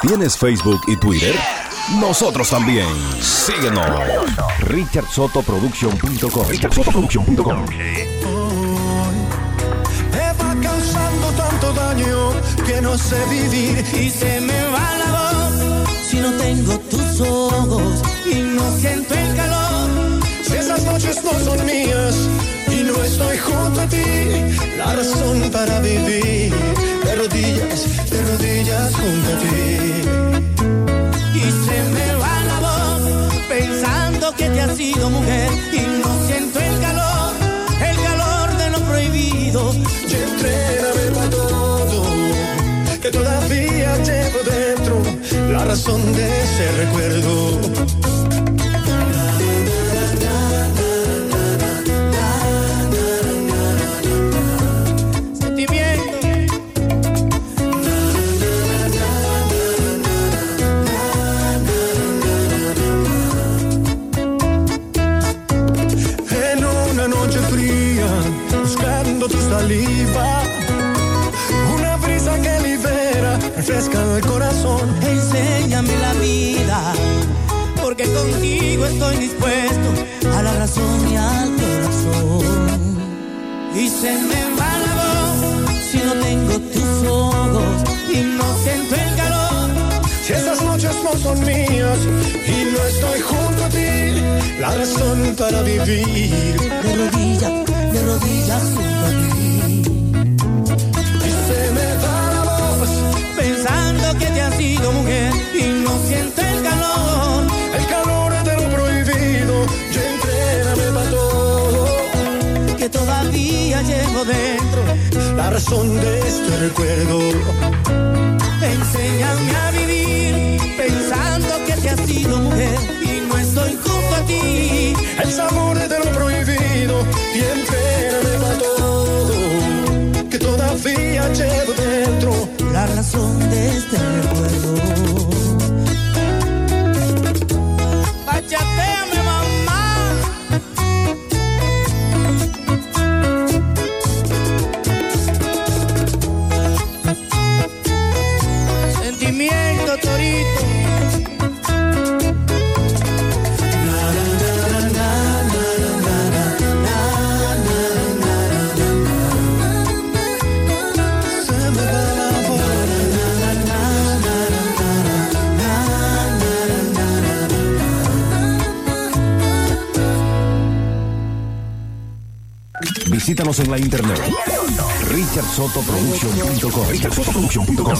¿Tienes Facebook y Twitter? Nosotros también. Síguenos. RichardSotoProduction.com. RichardSotoProduction.com. Me va causando tanto daño que no sé vivir y se me va la voz si no tengo tus ojos y no siento el calor. Si esas noches no son mías no estoy junto a ti, la razón para vivir de rodillas, de rodillas junto a ti. Y se me va la voz pensando que te has sido mujer y no siento el calor, el calor de lo prohibido. Y entrégame para todo, que todavía llevo dentro la razón de ese recuerdo. Se me va la voz si no tengo tus ojos y no siento el calor. Si esas noches no son mías y no estoy junto a ti, la razón para vivir de rodillas, de rodillas todavía llevo dentro la razón de este recuerdo. Enséñame a vivir pensando que te has sido mujer y no estoy junto a ti. El sabor de lo prohibido y entrégame para todo que todavía llevo dentro la razón de este recuerdo. Visítanos en la internet. RichardSotoProduction.com. RichardSotoProduction.com.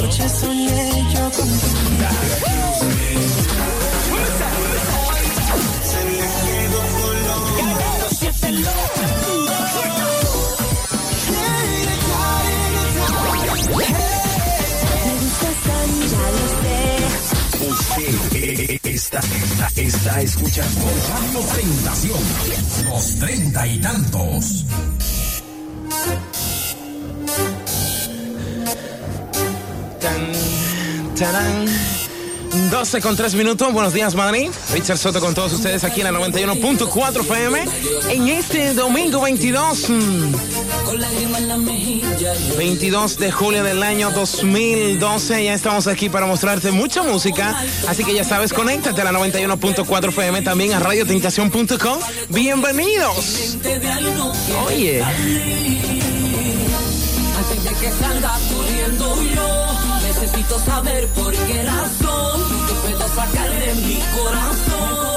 Noche soñé yo contigo. Usted está, está, está escuchando Radio Tentación. Los treinta y tantos. Tan, tarán. 12 con 3 minutos, buenos días Madrid. Richard Soto con todos ustedes aquí en la 91.4 FM. En este domingo 22, mm, 22 de julio del año 2012, ya estamos aquí para mostrarte mucha música. Así que ya sabes, conéctate a la 91.4 FM, también a radiotentación.com. Bienvenidos. Oye. Necesito saber por qué razón yo puedo sacar de mi corazón.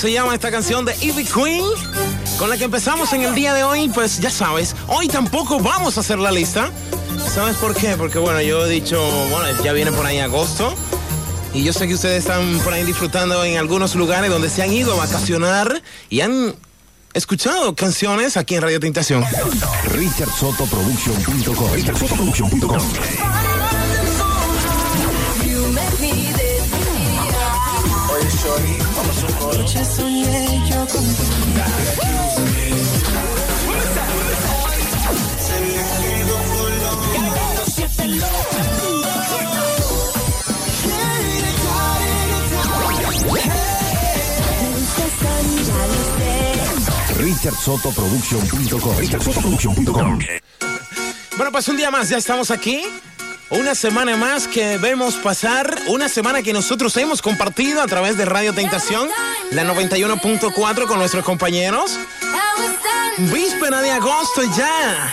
Se llama esta canción de Ivy Queen. Con la que empezamos en el día de hoy, pues ya sabes, hoy tampoco vamos a hacer la lista. ¿Sabes por qué? Porque bueno, yo he dicho, bueno, ya viene por ahí agosto. Y yo sé que ustedes están por ahí disfrutando en algunos lugares donde se han ido a vacacionar y han escuchado canciones aquí en Radio Tentación. richardsotoproduction.com richardsotoproduction.com Noche soñé yo contigo. richardsotoproduction.com richardsotoproduction.com Bueno, pues un día más, ya estamos aquí. Una semana más que vemos pasar, una semana que nosotros hemos compartido a través de Radio Tentación, la 91.4 con nuestros compañeros. Víspera de agosto ya.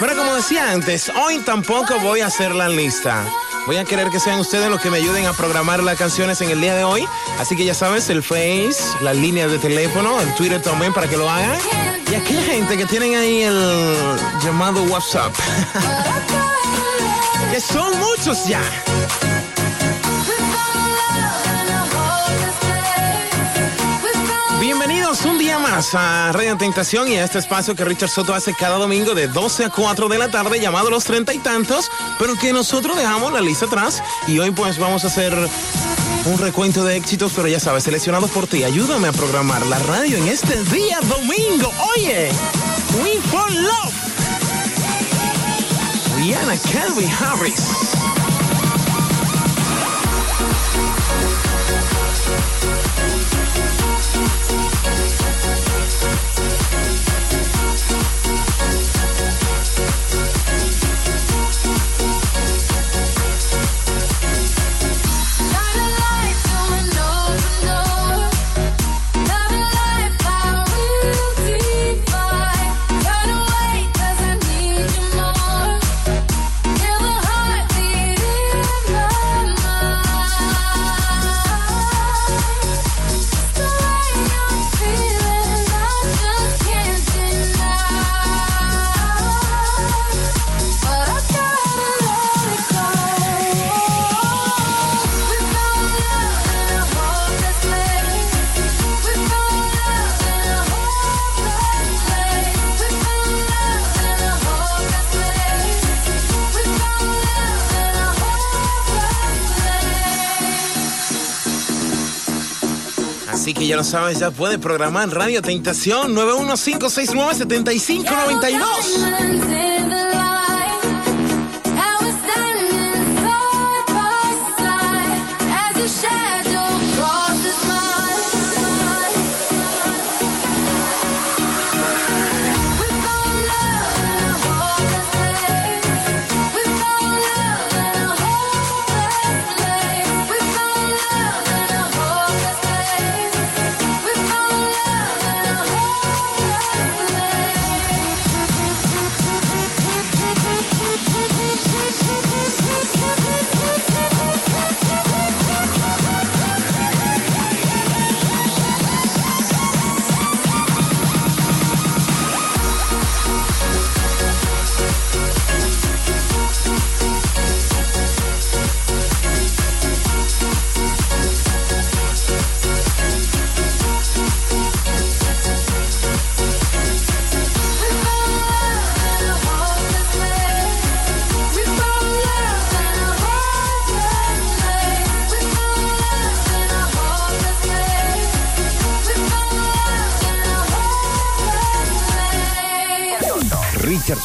Pero como decía antes, hoy tampoco voy a hacer la lista. Voy a querer que sean ustedes los que me ayuden a programar las canciones en el día de hoy. Así que ya sabes, el Face, las líneas de teléfono, el Twitter también para que lo hagan. Y aquella gente que tienen ahí el llamado WhatsApp. que son muchos ya. A Radio Tentación y a este espacio que Richard Soto hace cada domingo de 12 a 4 de la tarde llamado Los Treinta y Tantos, pero que nosotros dejamos la lista atrás y hoy pues vamos a hacer un recuento de éxitos, pero ya sabes, seleccionados por ti. Ayúdame a programar la radio en este día domingo. Oye, We for Love. Rihanna Calvin Harris. Lo sabes, ya puede programar Radio Tentación 915697592.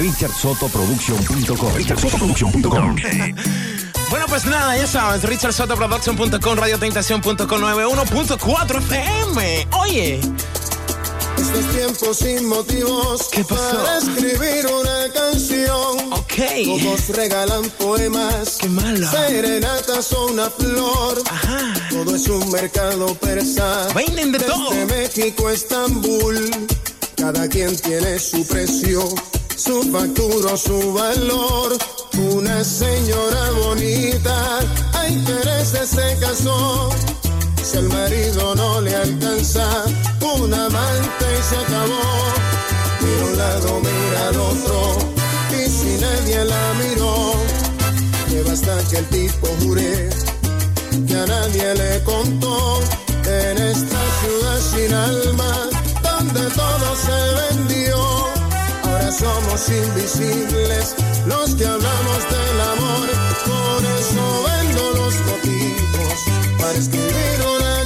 richardsotoproduction.com. richardsotoproduction.com. Bueno, pues nada, ya sabes, richardsotoproduction.com, radiotentación.com, 91.4 FM. Oye. Estos tiempos sin motivos ¿Qué pasó? para escribir una canción. Ok. Todos regalan poemas, Qué malo. serenatas o una flor. Ajá. Todo es un mercado persa. Venden de Desde todo. México a Estambul, cada quien tiene su precio, su factura, su valor. Una señora bonita a intereses se casó. Si al marido no le alcanza, un amante y se acabó. Mira un lado, mira al otro, y si nadie la miró, que basta que el tipo jure que a nadie le contó en esta ciudad sin alma donde todo se vendió. Somos invisibles los que hablamos del amor, por eso vendo los motivos para escribir una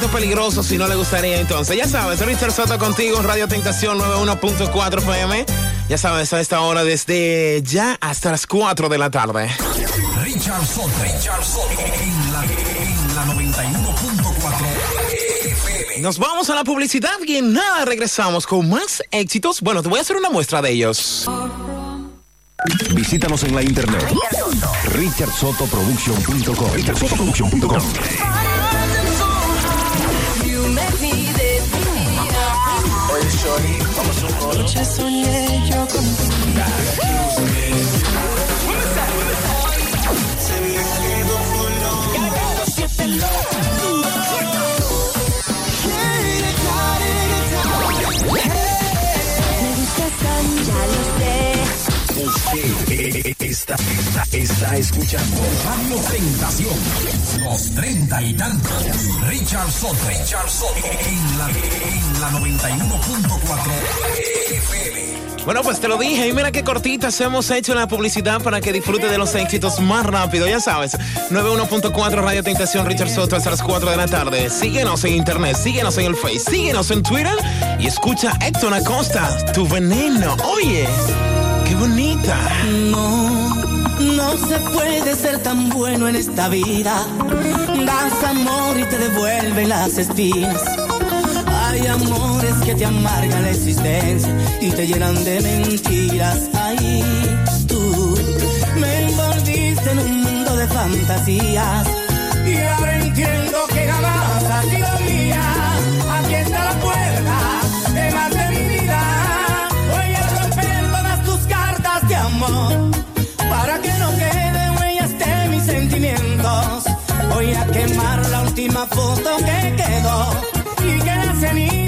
poquito peligroso si no le gustaría entonces. Ya sabes, Richard Soto contigo, Radio Tentación 91.4 FM. Ya sabes, a esta hora desde ya hasta las 4 de la tarde. Richard Soto. Richard Soto. En la, en la 91.4 FM. Nos vamos a la publicidad y en nada regresamos con más éxitos. Bueno, te voy a hacer una muestra de ellos. Visítanos en la internet. richardsotoproduction.com. richardsotoproduction.com. Noche soñé yo contigo. Usted está, está, escuchando Radio Tentación. Los treinta y tantos. Richard Soto. Richard Soto. En la, en la 91.4 FM. Bueno, pues te lo dije, y mira qué cortitas hemos hecho la publicidad para que disfrute de los éxitos más rápido, ya sabes. 91.4 Radio Tentación Richard Soto hasta las 4 de la tarde. Síguenos en internet, síguenos en el Face, síguenos en Twitter y escucha Héctor Acosta, tu veneno. Oye, qué bonita. No, no se puede ser tan bueno en esta vida. Das amor y te devuelven las espinas. Hay amores que te amargan la existencia y te llenan de mentiras. Ahí tú me envolviste en un mundo de fantasías. Y ahora entiendo última foto que quedó y que las cenizas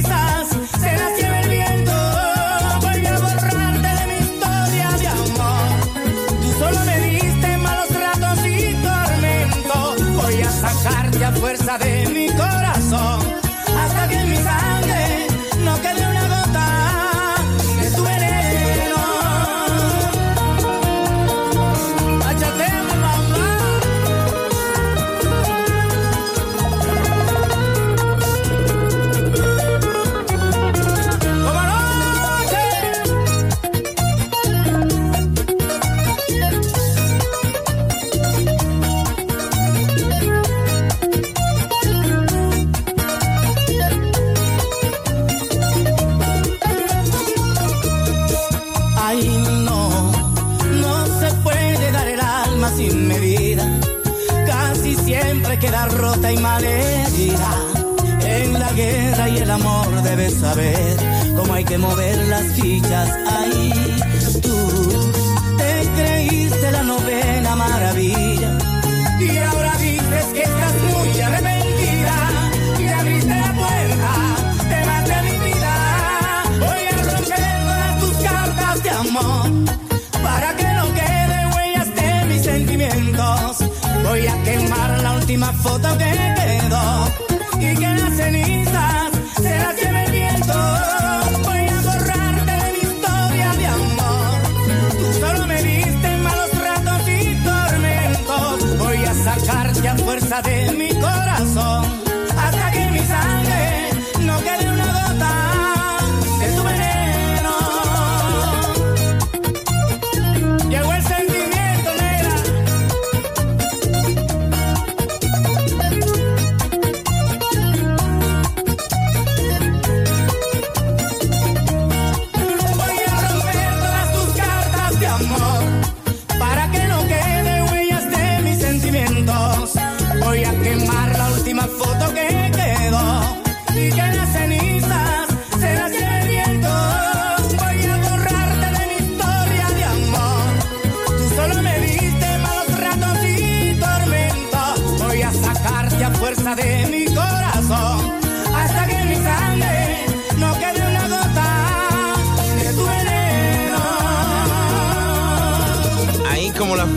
de mi corazón.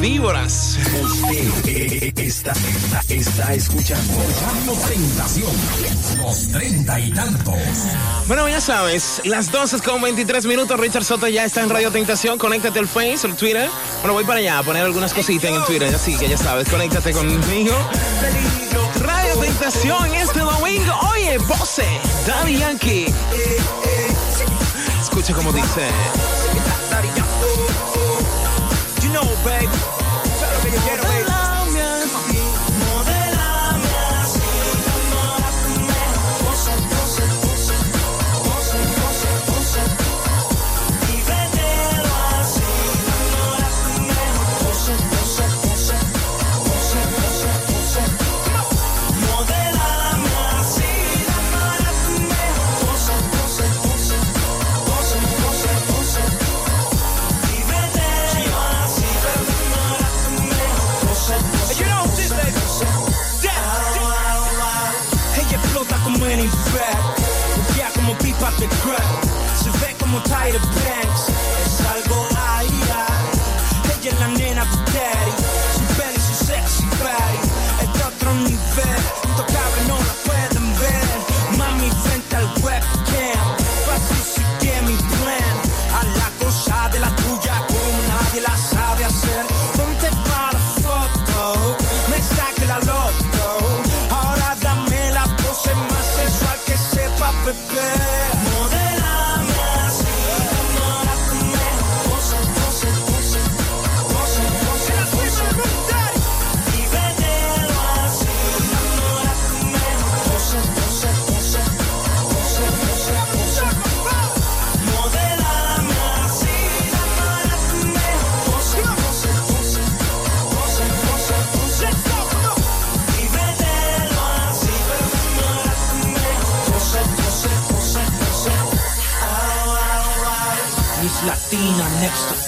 Víboras. Usted Esta, esta, está escuchando Radio Tentación. Los treinta y tantos. Bueno, ya sabes, las 12 con 23 minutos. Richard Soto ya está en Radio Tentación. Conéctate al Face, al Twitter. Bueno, voy para allá a poner algunas cositas en el Twitter. Así que ya sabes, conéctate conmigo. Radio Tentación este domingo. Oye, Bose, Daddy Yankee. Escucha como dice.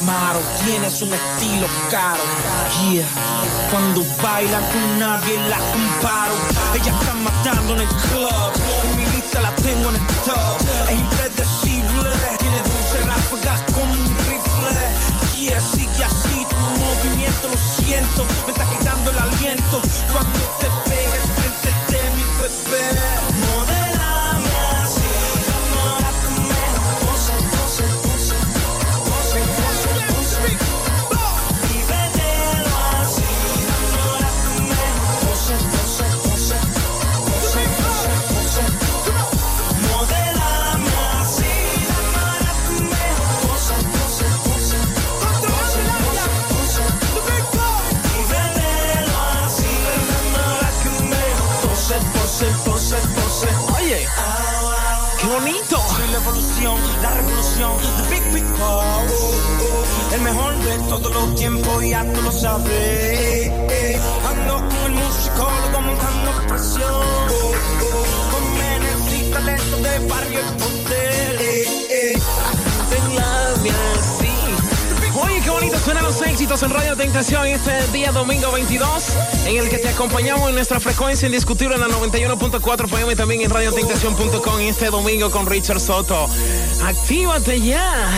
Model, tienes un estilo caro. Yeah, cuando baila con nadie la comparo. Ella está matando en el club, mi lista la tengo en el top. Es impredecible, tiene dulce ráfagas como un rifle. Yeah, sigue así, tu movimiento lo siento, me está quitando el aliento. Cuando te pegues frente de mi bebé. Bonito. Soy la evolución, la revolución, the big big oh. El mejor de todos los tiempos, ya tú lo sabes. Ando con el musicólogo montando presión. Éxitos en Radio Tentación este día domingo 22, en el que te acompañamos en nuestra frecuencia indiscutible en la 91.4 FM, también en radiotentación.com este domingo con Richard Soto. Actívate ya.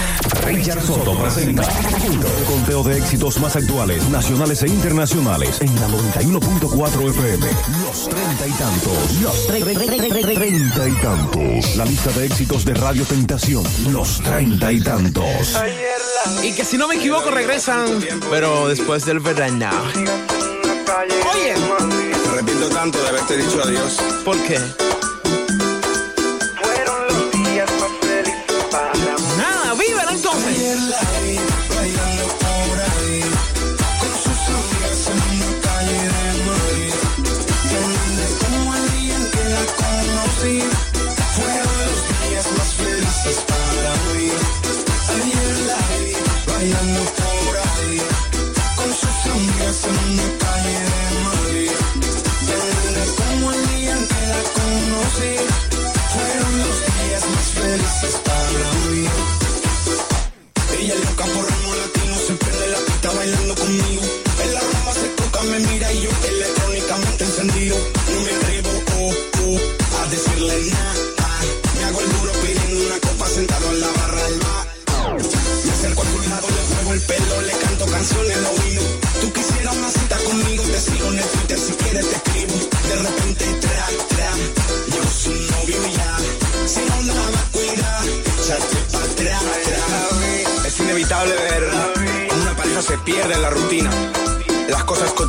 Richard Soto presenta el conteo de éxitos más actuales, nacionales e internacionales en la 91.4 FM. Los treinta y tantos. Los treinta y tantos. La lista de éxitos de Radio Tentación. Los treinta y tantos. Y que si no me equivoco regresan, pero después del verano. Oye, Me arrepiento tanto de haberte dicho adiós. ¿por qué?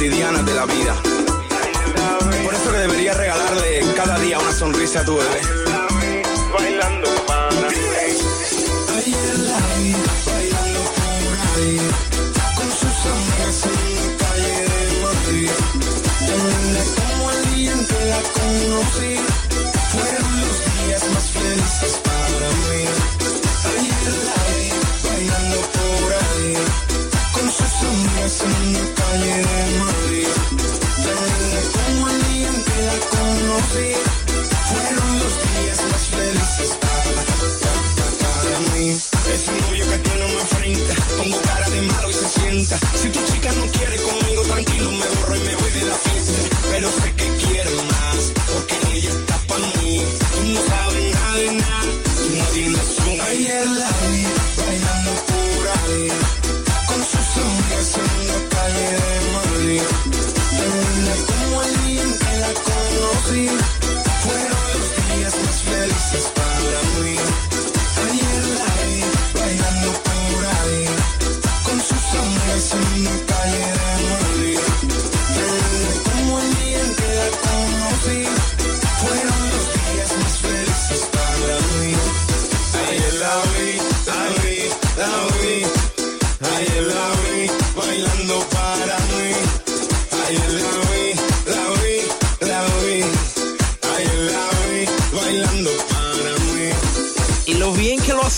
Cotidianas de la vida. Por eso que deberías regalarle cada día una sonrisa a tu bebé. Bailando para con sus amigas en la calle de Madrid. Como el día en que la conocí.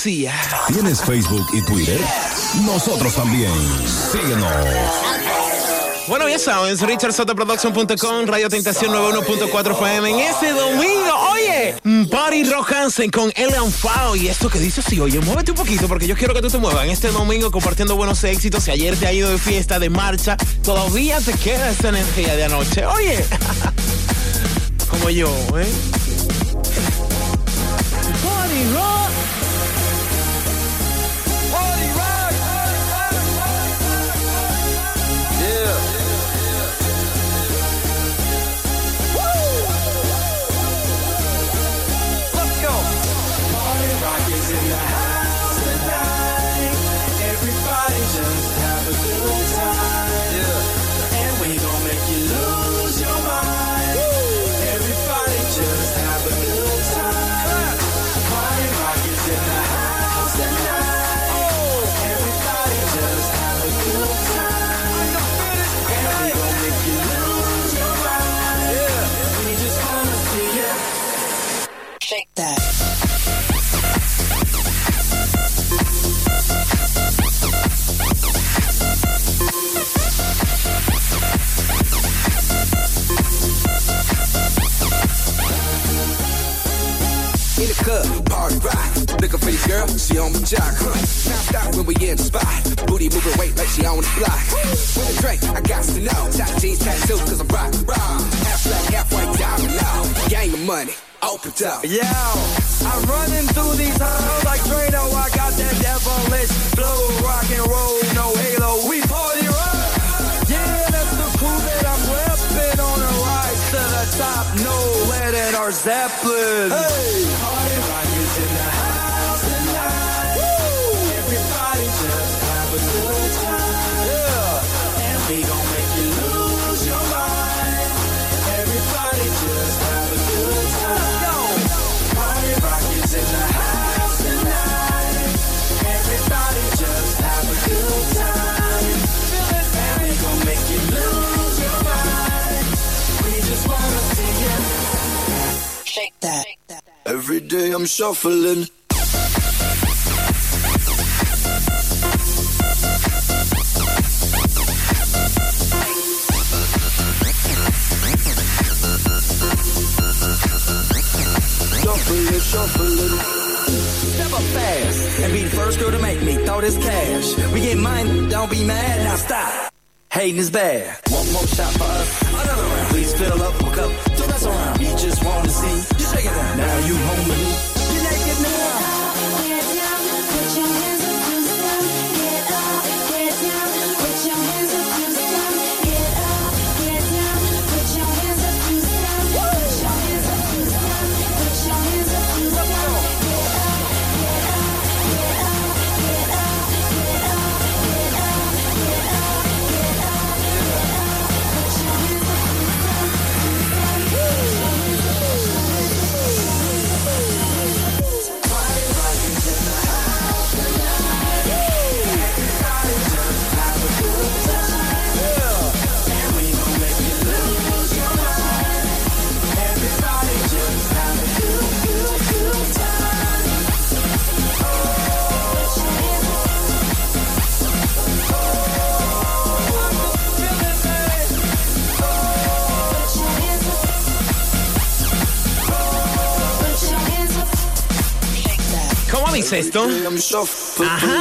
¿Tienes Facebook y Twitter? Nosotros también. Síguenos. Bueno, ya sabes, richardsotoproduction.com, Radio Tentación 91.4 FM. En este domingo, oye, Party Rock Hansen con Ellen Fao. Y esto que dice sí, oye, muévete un poquito porque yo quiero que tú te muevas. En este domingo compartiendo buenos éxitos. Si ayer te ha ido de fiesta, de marcha, todavía te queda esa energía de anoche. Oye, como yo, ¿eh? Party Rock. Rock is in the house on my jock. Huh. Now stop when we in the spot. Booty moving weight like she on the block. With a drink, I got to know. Top jeans, tattoo, cause I'm rock, raw. Half black, half white, diamond now. Gang of money, open up. Yeah, I'm running through these halls like Drano. I got that devilish flow, rock and roll, no halo. We party rock. Yeah, that's the crew that I'm repping on a rise to the top. No in our Zeppelin. Hey, I'm shuffling. Shuffling, shuffling. Step up fast and be the first girl to make me throw this cash. We get mine, don't be mad, now stop. Hating is bad. One more shot for us, another round. Please fill up my cup, don't mess around. We just want to see you shake it down. Now you home with me now. ¿Cómo dice esto? Ajá.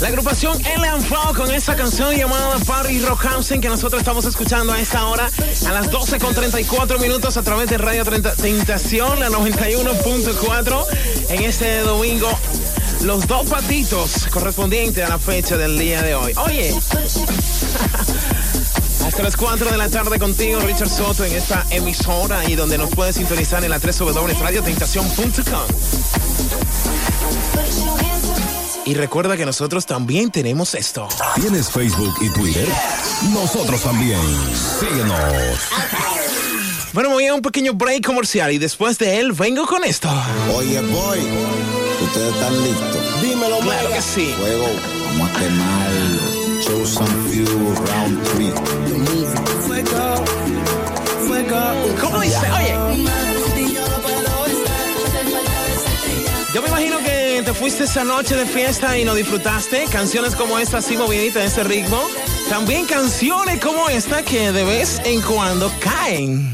La agrupación Ellen Flow con esa canción llamada Party Rock Housing que nosotros estamos escuchando a esta hora a las 12 con 34 minutos a través de Radio Tentación, la 91.4 en este domingo. Los dos patitos correspondientes a la fecha del día de hoy. Oye, hasta las 4 de la tarde contigo, Richard Soto, en esta emisora y donde nos puedes sintonizar en la 3W radiotentación.com. Y recuerda que nosotros también tenemos esto. ¿Tienes Facebook y Twitter? Nosotros también. Síguenos. Bueno, voy a un pequeño break comercial y después de él vengo con esto. Oye, boy, ustedes están listos. Dímelo, Claro que sí. Fuego, vamos a quemarlo. Show some few round three. Fuego, fuego. ¿Cómo dice? Oye. Yo me imagino que te fuiste esa noche de fiesta y no disfrutaste canciones como esta, así movidita en ese ritmo. También canciones como esta que de vez en cuando caen.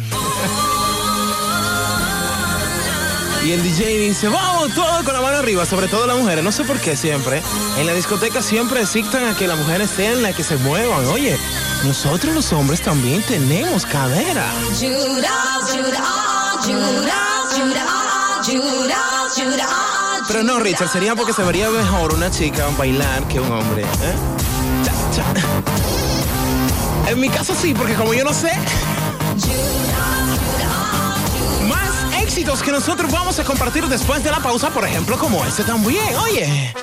Y el DJ dice, vamos, todo con la mano arriba, sobre todo las mujeres. No sé por qué siempre. En la discoteca siempre dictan a que las mujeres sean las que se muevan. Oye, nosotros los hombres también tenemos cadera. Pero no, Richard, sería porque se vería mejor una chica bailar que un hombre. ¿eh? Cha, cha. En mi caso sí, porque como yo no sé. Más éxitos que nosotros vamos a compartir después de la pausa, por ejemplo, como este también. Oye.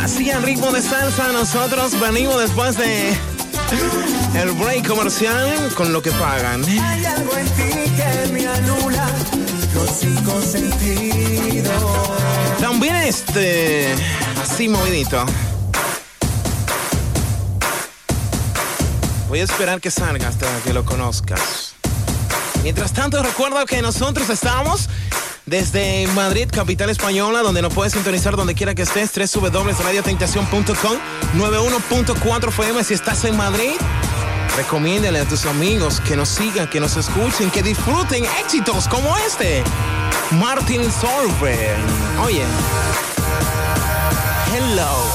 Así en ritmo de salsa, nosotros venimos después de el break comercial con lo que pagan. Hay algo en ti que me anula También este, así movidito. Voy a esperar que salga hasta que lo conozcas. Mientras tanto, recuerda que nosotros estamos desde Madrid, capital española, donde nos puedes sintonizar donde quiera que estés, www.radiotentacion.com, 91.4 FM si estás en Madrid. Recomiéndale a tus amigos que nos sigan, que nos escuchen, que disfruten éxitos como este. Martin Solveig. Oye. Hello.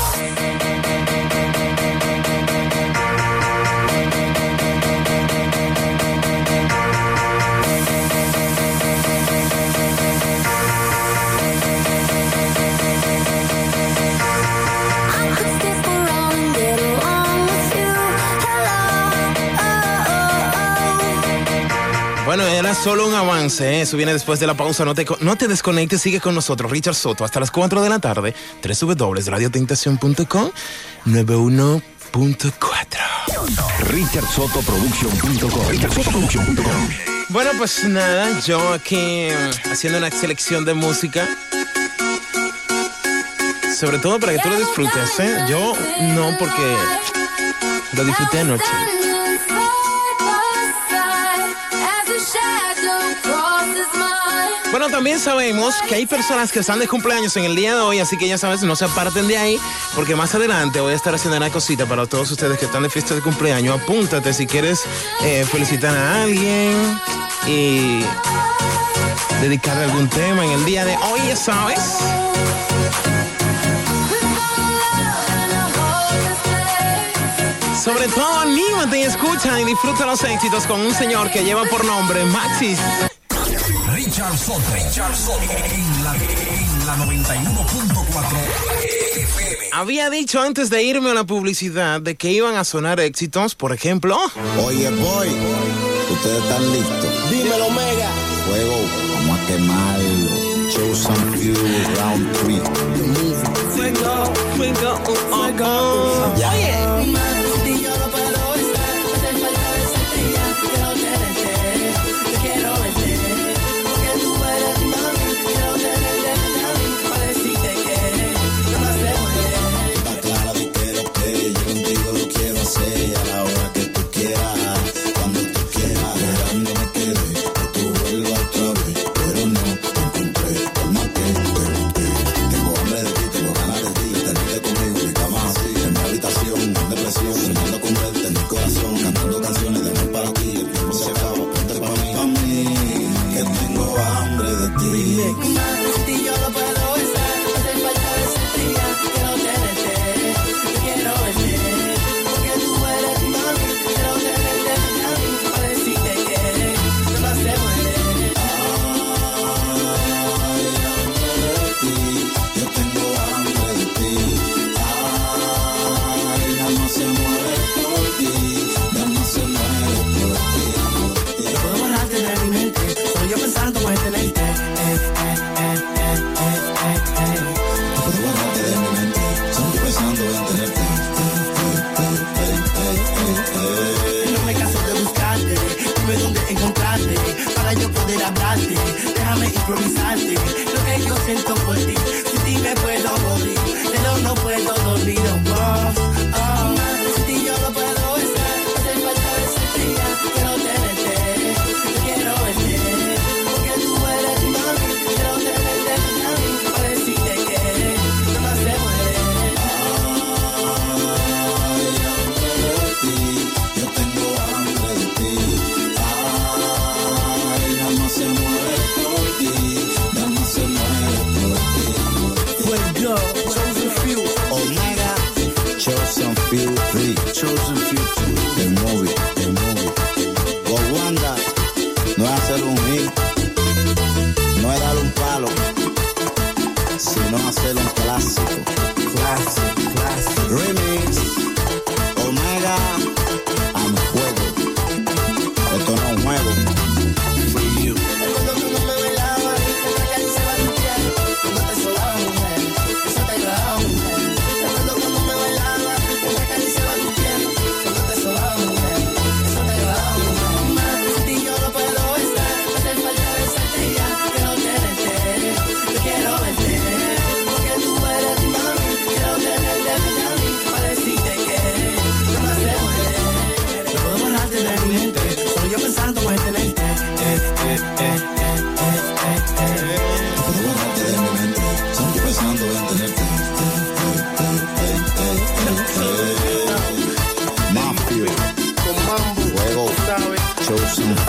Solo un avance, ¿eh? eso viene después de la pausa. No te, no te desconectes, sigue con nosotros, Richard Soto, hasta las 4 de la tarde, www.radiotentacion.com, 91.4. RichardSotoProduction.com. RichardSotoProduction.com. Bueno, pues nada, yo aquí mm, haciendo una selección de música. Sobre todo para que tú lo disfrutes, ¿eh? Yo no, porque lo disfruté anoche. Bueno, también sabemos que hay personas que están de cumpleaños en el día de hoy, así que ya sabes, no se aparten de ahí, porque más adelante voy a estar haciendo una cosita para todos ustedes que están de fiesta de cumpleaños. Apúntate si quieres eh, felicitar a alguien y dedicarle algún tema en el día de hoy, ya sabes. Sobre todo, anímate y escucha y disfruta los éxitos con un señor que lleva por nombre Maxis. Richard Soto. Richard Soto. En la, en la 91.4 FM. Había dicho antes de irme a la publicidad de que iban a sonar éxitos, por ejemplo. Oye, boy, ustedes están listos. Dímelo, Mega. Fuego, vamos a quemarlo. Show some few round three. Fuego, Fuego, oh, oh, oh. Oye.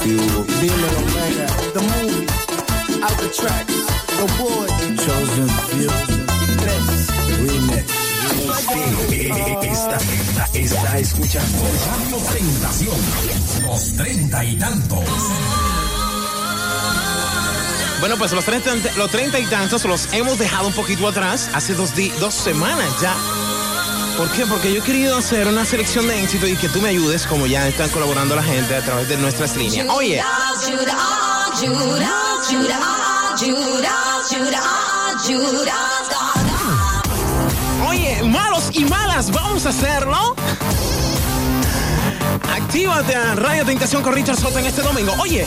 you. Beaming Omega, the movie, out the tracks, the wood. Chosen Fusion. Remix. Esta, esta, está escuchando Radio Tentación, los treinta y tantos. Bueno, pues los treinta, los treinta y tantos los hemos dejado un poquito atrás hace dos, di, dos semanas ya ¿Por qué? Porque yo he querido hacer una selección de éxito y que tú me ayudes, como ya están colaborando la gente a través de nuestras líneas. Oye. Oye, malos y malas, vamos a hacerlo. Actívate a Radio Tentación con Richard Soto en este domingo. Oye.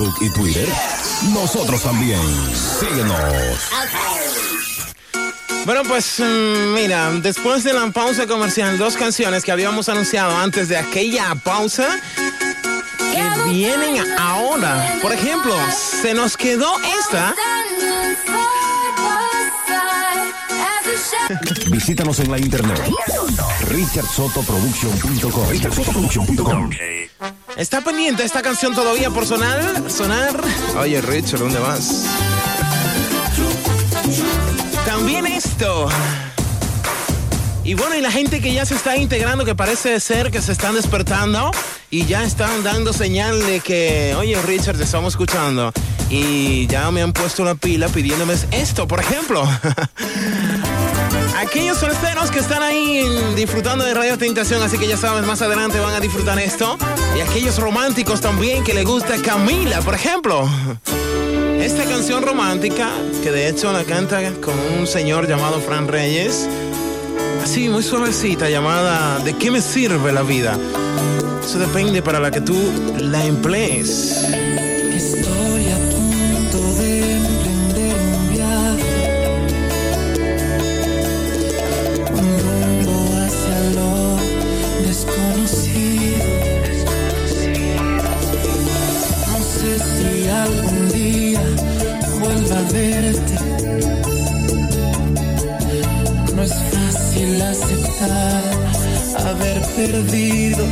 Facebook y Twitter? Nosotros también. Síguenos. Bueno, pues mm, mira, después de la pausa comercial, dos canciones que habíamos anunciado antes de aquella pausa que vienen ahora. Por ejemplo, se nos quedó esta. Visítanos en la internet. richardsotoproduction.com richardsotoproduction.com Está pendiente esta canción todavía por sonar. Sonar. Oye, Richard, ¿dónde vas? También esto. Y bueno, y la gente que ya se está integrando, que parece ser que se están despertando y ya están dando señal de que, oye, Richard, te estamos escuchando. Y ya me han puesto la pila pidiéndome esto, por ejemplo. Aquellos solteros que están ahí disfrutando de Radio Tentación, así que ya sabes, más adelante van a disfrutar esto. Y aquellos románticos también que le gusta Camila, por ejemplo. Esta canción romántica, que de hecho la canta con un señor llamado Fran Reyes, así muy suavecita, llamada ¿De qué me sirve la vida? Eso depende para la que tú la emplees. Verte. No es fácil aceptar haber perdido.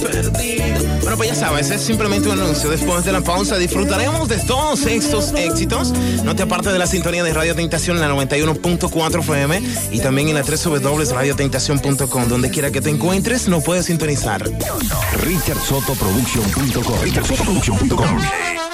perdido. Bueno, pues ya sabes, es simplemente un anuncio. Después de la pausa disfrutaremos de todos estos éxitos. No te apartes de la sintonía de Radio Tentación en la 91.4 FM y también en la 3 radiotentación.com. Donde quiera que te encuentres, no puedes sintonizar. richardsotoproduction.com